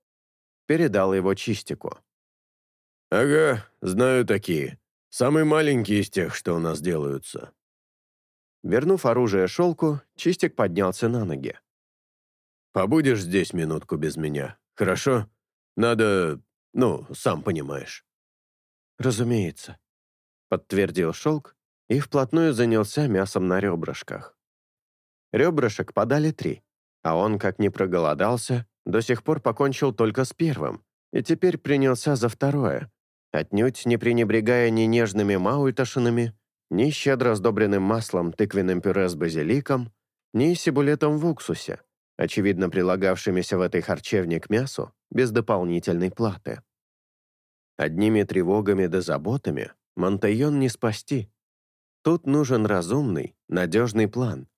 передал его Чистику. «Ага, знаю такие. Самый маленький из тех, что у нас делаются». Вернув оружие Шелку, Чистик поднялся на ноги. «Побудешь здесь минутку без меня, хорошо? Надо... ну, сам понимаешь». «Разумеется», — подтвердил шелк и вплотную занялся мясом на ребрышках. Ребрышек подали три, а он, как не проголодался, до сих пор покончил только с первым и теперь принялся за второе, отнюдь не пренебрегая ни нежными маульташинами, ни щедро сдобренным маслом тыквенным пюре с базиликом, ни сибулетом в уксусе, очевидно прилагавшимися в этой харчевне к мясу без дополнительной платы. Одними тревогами да заботами Монтайон не спасти. Тут нужен разумный, надежный план.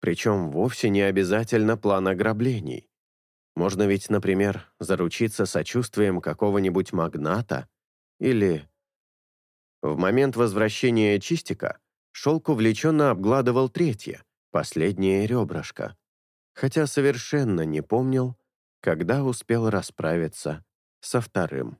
Причем вовсе не обязательно план ограблений. Можно ведь, например, заручиться сочувствием какого-нибудь магната или... В момент возвращения Чистика Шелк увлеченно обгладывал третье, последнее ребрышко, хотя совершенно не помнил, когда успел расправиться со вторым.